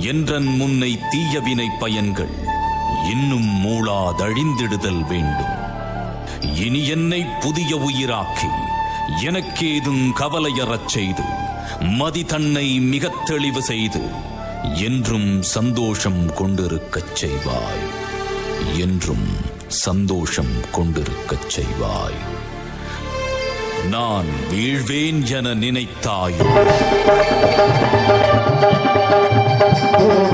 என்றன் முன்னை தீயவினை பயன்கள் இன்னும் மூளாதழிந்திடுதல் வேண்டும். இனி என்னை புதிய உயிராக்கி எனக்கேதும் கவலையறச் செய்து மதி தன்னை மிகத் தெளிவு செய்து என்றும் சந்தோஷம் கொண்டிருக்கச் செய்வாய். என்றும் சந்தோஷம் கொண்டிருக்கச் செய்வாய். நான் வீழ்வேன் என நினைத்தாயோ you.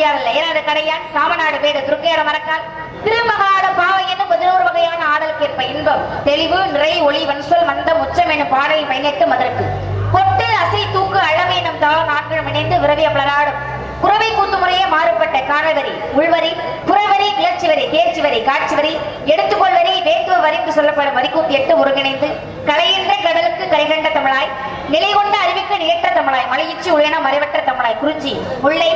முருகநாடும் துடியாடல் கடையான் காமநாடு வேடு துர்க்கையர மரக்கால் திருமகாட பாவை என்னும் பதினோரு வகையான ஆடலுக்கேற்ப இன்பம் தெளிவு நிறை ஒளி வன்சொல் மந்தம் உச்சம் எனும் பாடல் பயனெட்டு மதற்கு. கொட்டு அசை தூக்கு அளவு எனும் தாள நாட்களும் இணைந்து விரவிய பலராடும் குறவை கூத்து முறையே மாறுபட்ட காணவரி உள்வரி புறவரி கிளர்ச்சி வரி தேர்ச்சி வரி காட்சி வரி எடுத்துக்கொள்வரி வேட்டுவ வேத்துவ சொல்லப்படும் வரிக்கூத்து எட்டு ஒருங்கிணைந்து கலையின்ற கடலுக்கு கைகண்ட தமிழாய் நிலை கொண்ட அறிவிக்க நேற்ற தமிழாய் மலையிச்சு உயன மறைவற்ற தமிழாய் குறிஞ்சி முல்லை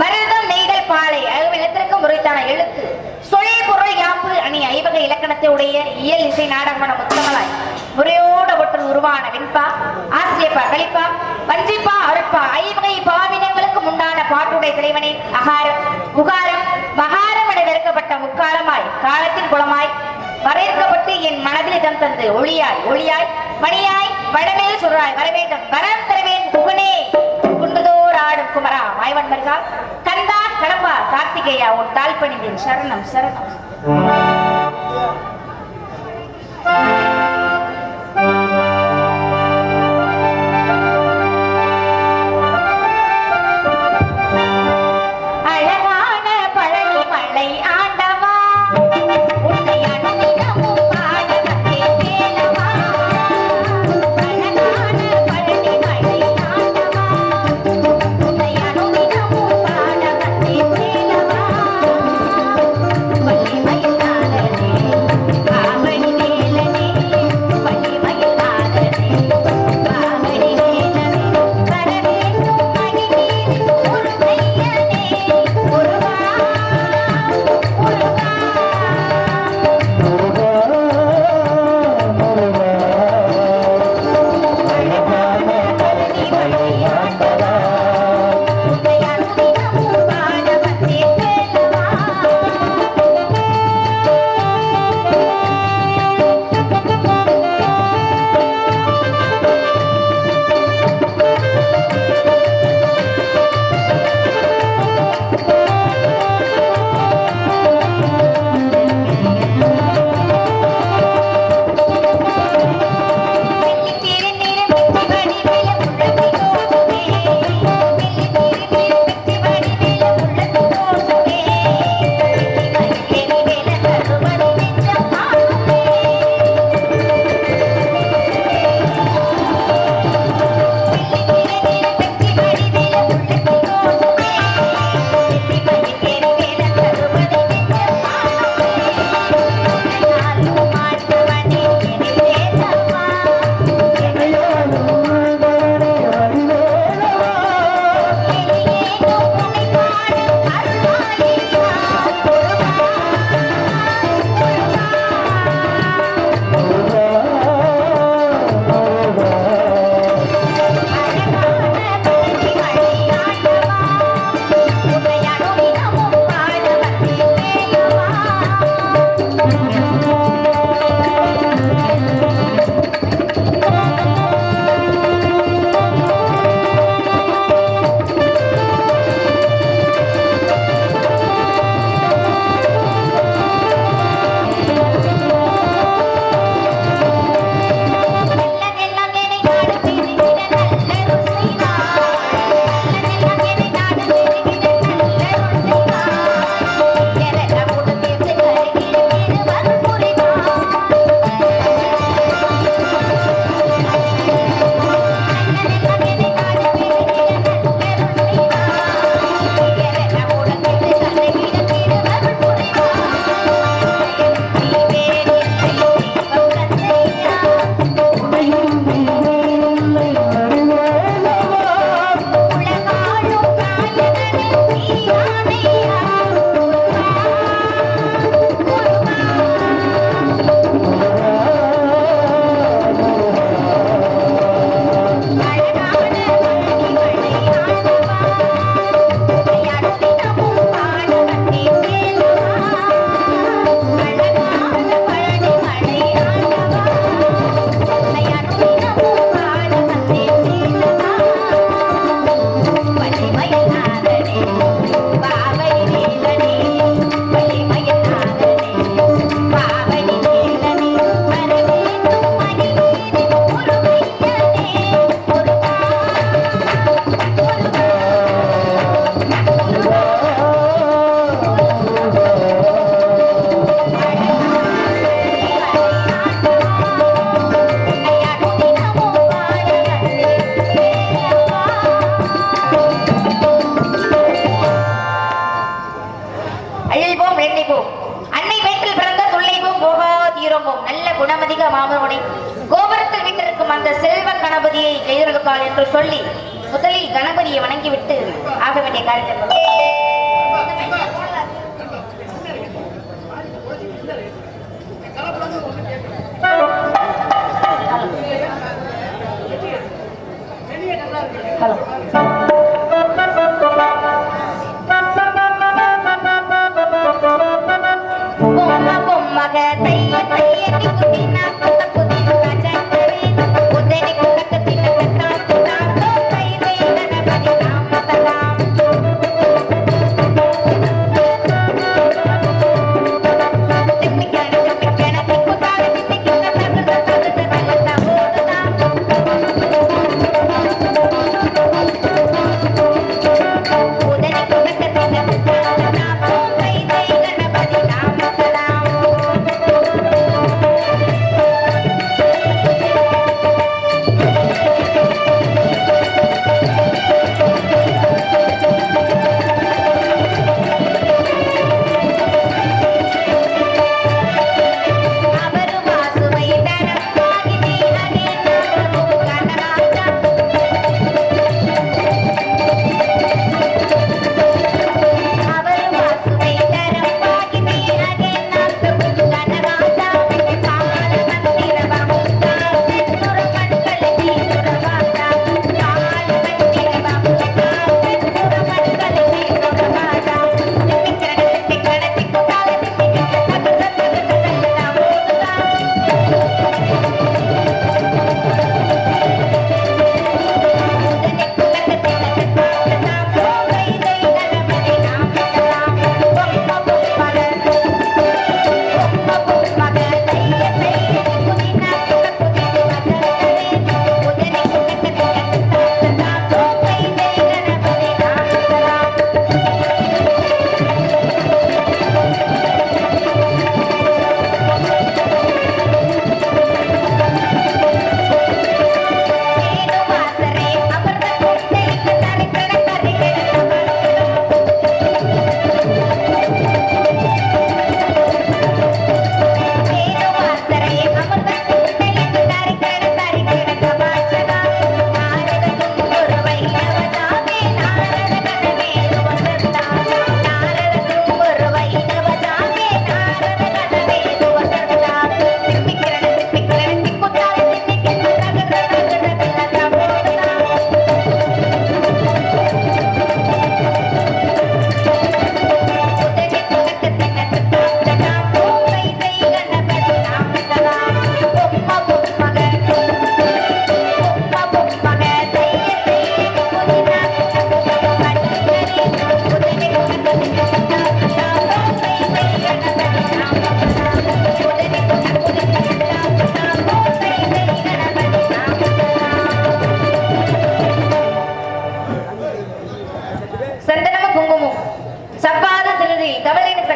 மருதம் ஐவகை உடைய இயல் இசை நாடகமான முத்தமலாய் முறையோட ஒற்று உருவான வெண்பா ஆசிரியப்பா கலிப்பா வஞ்சிப்பா அருட்பா ஐவகை பாவினங்களுக்கு உண்டான பாட்டுடைய தலைவனே அகாரம் உகாரம் மகாரம் என வெறுக்கப்பட்ட முக்காலமாய் காலத்தின் குளமாய் வரையறுக்கப்பட்டு என் மனதில் இதம் தந்து ஒளியாய் ஒளியாய் மணியாய் வடமேல் சொல்றாய் வரவேண்டும் வரம் தருவேன் புகனே. குண்டுதோர் ஆடும் குமரா மாய்வன் மருகா. கந்தா கடம்பா கார்த்திகேயா உன் தாழ்பணிந்தின் சரணம் சரணம். கணபதியை வணங்கிவிட்டு ஆக வேண்டிய காரியத்தை. பொம்ம பொம்மக தைய தைய நிக்குதின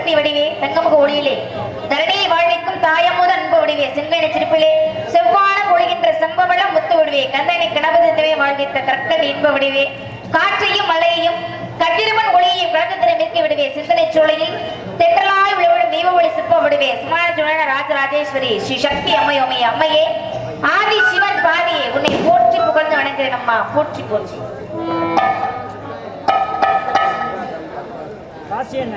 தவறின வடிவே தங்கமுக ஒளியிலே தரணியை வாழ்விக்கும் தாயமுத அன்பு வடிவே சிந்தனை சிரிப்பிலே. செவ்வான பொழிகின்ற செம்பவளம் முத்து வடிவே கந்தனை கணபதத்திலே வாழ்வித்த கற்கல் இன்ப வடிவே. காற்றையும் மலையையும் கட்டிருமன் ஒளியையும் கழகத்திலே நிற்க விடுவே சிந்தனை சோலையில் தென்றலாய் விழுவிடும் தெய்வ ஒளி சிற்ப விடுவே சுமான சுழன ராஜராஜேஸ்வரி ஸ்ரீ சக்தி அம்மையோமே அம்மையே. ஆதி சிவன் பாதியே உன்னை போற்றி புகழ்ந்து வணங்குகிறேன் அம்மா போற்றி போற்றி. என்ன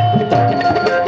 Thank you.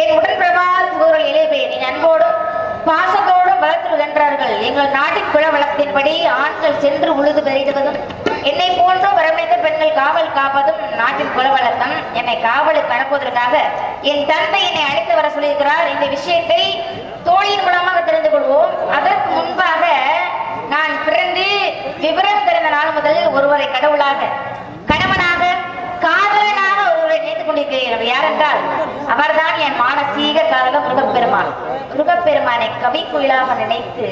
என் உடன் பிரபாத சகோதரர்கள் இளைய என் அன்போடும் பாசத்தோடும் வளர்த்து வருகின்றார்கள் எங்கள் நாட்டின் குல வளத்தின்படி ஆண்கள் சென்று உழுது பெரிடுவதும் என்னை போன்ற வரவழைத்த பெண்கள் காவல் காப்பதும் நாட்டின் குல வழக்கம். என்னை காவலுக்கு அனுப்புவதற்காக என் தந்தை என்னை அழைத்து வர சொல்லியிருக்கிறார். இந்த விஷயத்தை தோழியின் மூலமாக தெரிந்து கொள்வோம். அதற்கு முன்பாக நான் பிறந்து விவரம் தெரிந்த நாள் முதல் ஒருவரை கடவுளாக கொண்டிருக்கிறீர்கள் நினைத்துக் கொண்டிருக்கிறேன் யாரென்றால் அவர்தான் என் மானசீக காதலர் முருகப்பெருமான். முருகப்பெருமானை கவி குயிலாக நினைத்து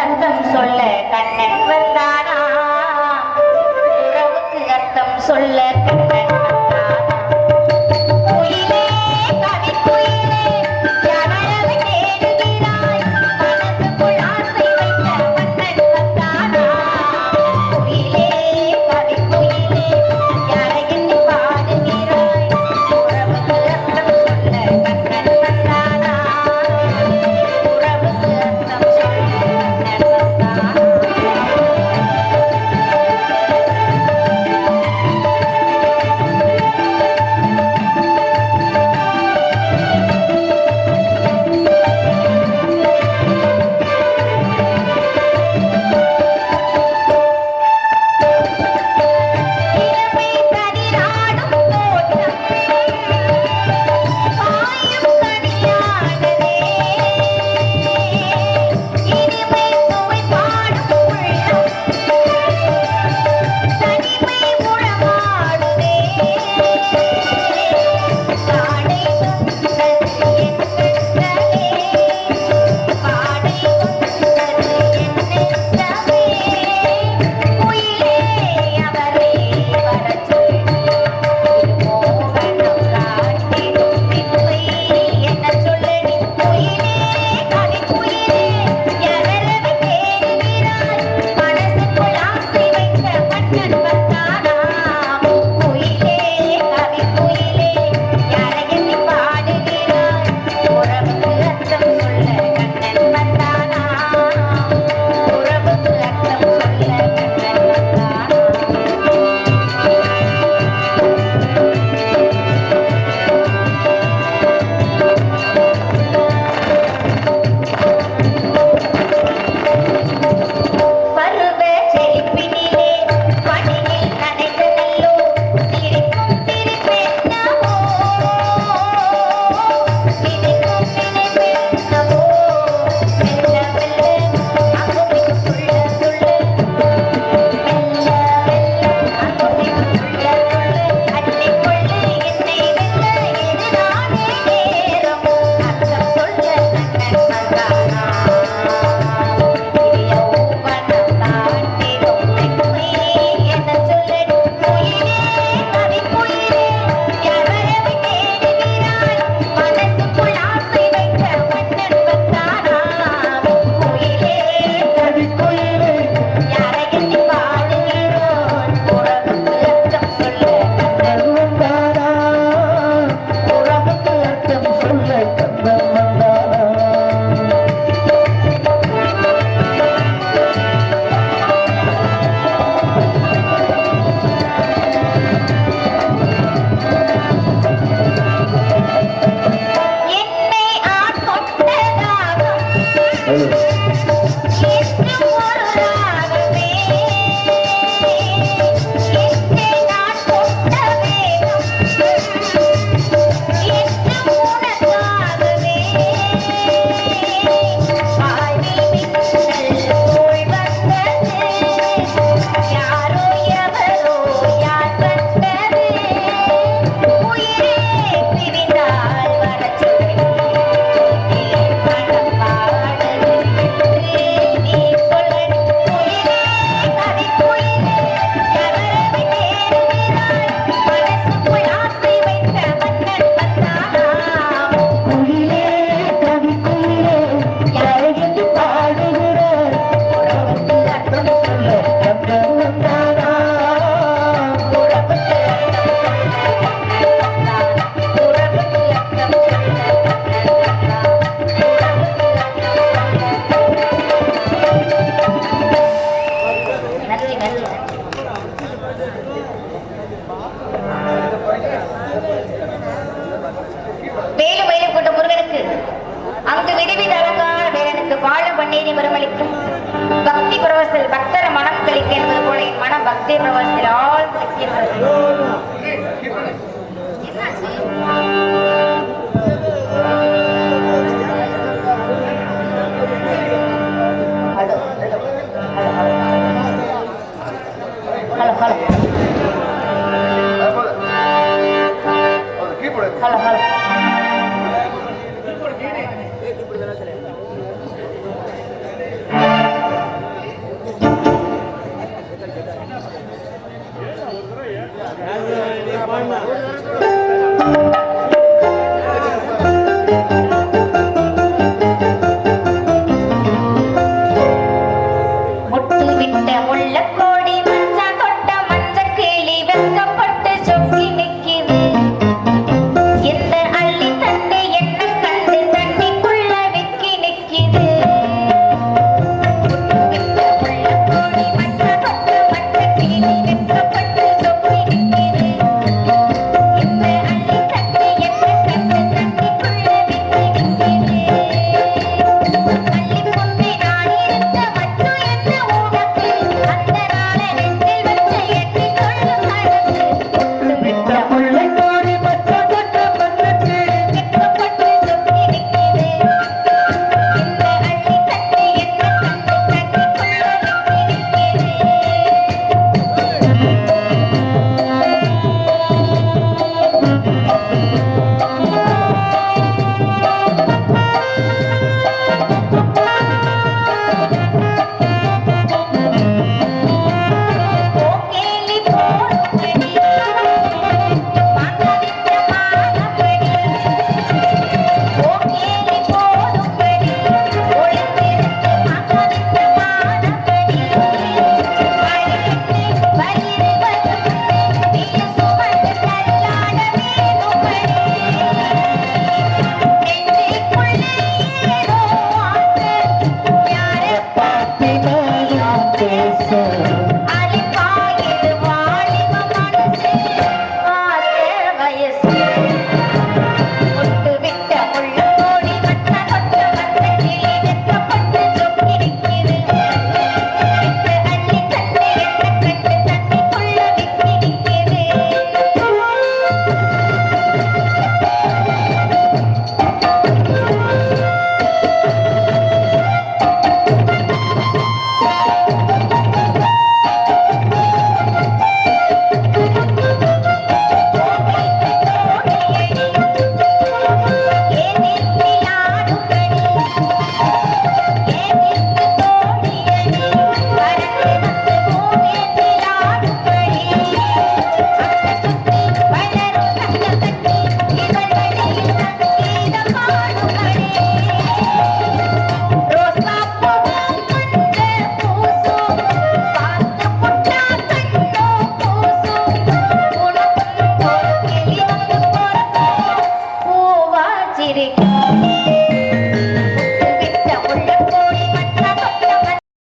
அர்த்தம் சொல்ல கண்ணன் வந்தானா? உறவுக்கு அர்த்தம் சொல்ல